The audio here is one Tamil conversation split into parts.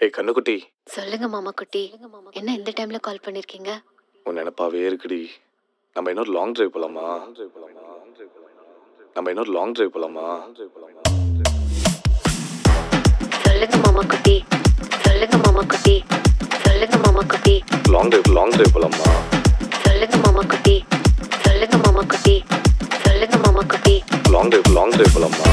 ஏய் கண்ணுக்குட்டி. சொல்லுங்க மாமா குட்டி என்ன இந்த டைம்ல கால் பண்ணிருக்கீங்க? உன் நினப்பாவே இருக்குடி. நம்ம இன்னொரு லாங் டிரைவ் போலாமா? நம்ம இன்னொரு லாங் டிரைவ் போலாமா? சொல்லுங்க மாமா குட்டி சொல்லுங்க மாமா குட்டி சொல்லுங்க மாமா குட்டி லாங் டிரைவ் லாங் டிரைவ் போலாமா? சொல்லுங்க மாமா குட்டி சொல்லுங்க மாமா குட்டி சொல்லுங்க மாமா குட்டி லாங் டிரைவ் லாங் டிரைவ் போலாமா?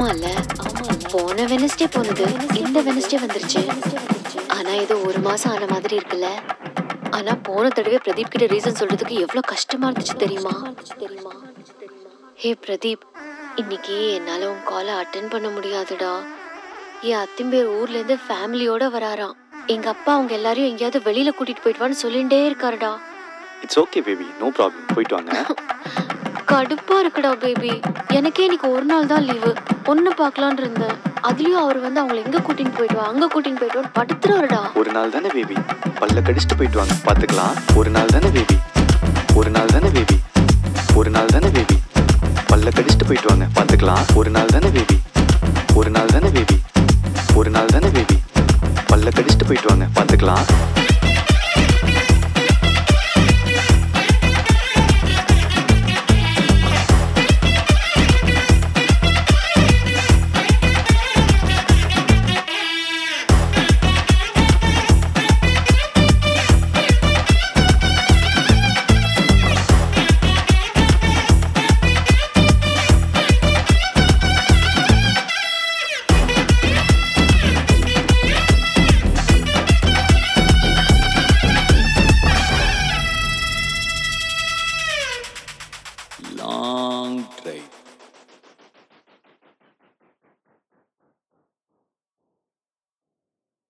ஆமால போன வெனஸ்டே போனது. இந்த வெனஸ்டே வந்துருச்சு. ஆனா இது ஒரு மாசம் ஆன மாதிரி இருக்குல்ல. ஆனா போன தடவை பிரதீப் கிட்ட ரீசன் சொல்றதுக்கு எவ்வளவு கஷ்டமா இருந்துச்சு தெரியுமா? தெரியுமா ஹே பிரதீப் இன்னைக்கு என்னால உன் காலை அட்டன் பண்ண முடியாதுடா. என் அத்திம்பேர் ஊர்ல இருந்து ஃபேமிலியோட வராராம். எங்க அப்பா அவங்க எல்லாரையும் எங்கேயாவது வெளியில கூட்டிட்டு போயிட்டு சொல்லிட்டே இருக்காருடா. It's okay baby no problem போயிட்டு வாங்க. கடுப்பா இருக்குடா பேபி எனக்கே இன்னைக்கு ஒரு நாள் தான் லீவு பொண்ணு பார்க்கலான்னு இருந்தேன். அதுலயும் அவர் வந்து அவங்களை எங்க கூட்டின்னு போயிட்டு அங்க கூட்டின்னு போயிட்டு படுத்துறாருடா ஒரு நாள் தானே பேபி பல்ல கடிச்சிட்டு போயிட்டு வாங்க. பார்த்துக்கலாம். ஒரு நாள் தானே பேபி ஒரு நாள் தானே பேபி ஒரு நாள் தானே பேபி பல்ல கடிச்சிட்டு போயிட்டு வாங்க. பார்த்துக்கலாம். ஒரு நாள் தானே பேபி ஒரு நாள் தானே பேபி ஒரு நாள் தானே பேபி பல்ல கடிச்சிட்டு போயிட்டு வாங்க. பார்த்துக்கலாம். long drive.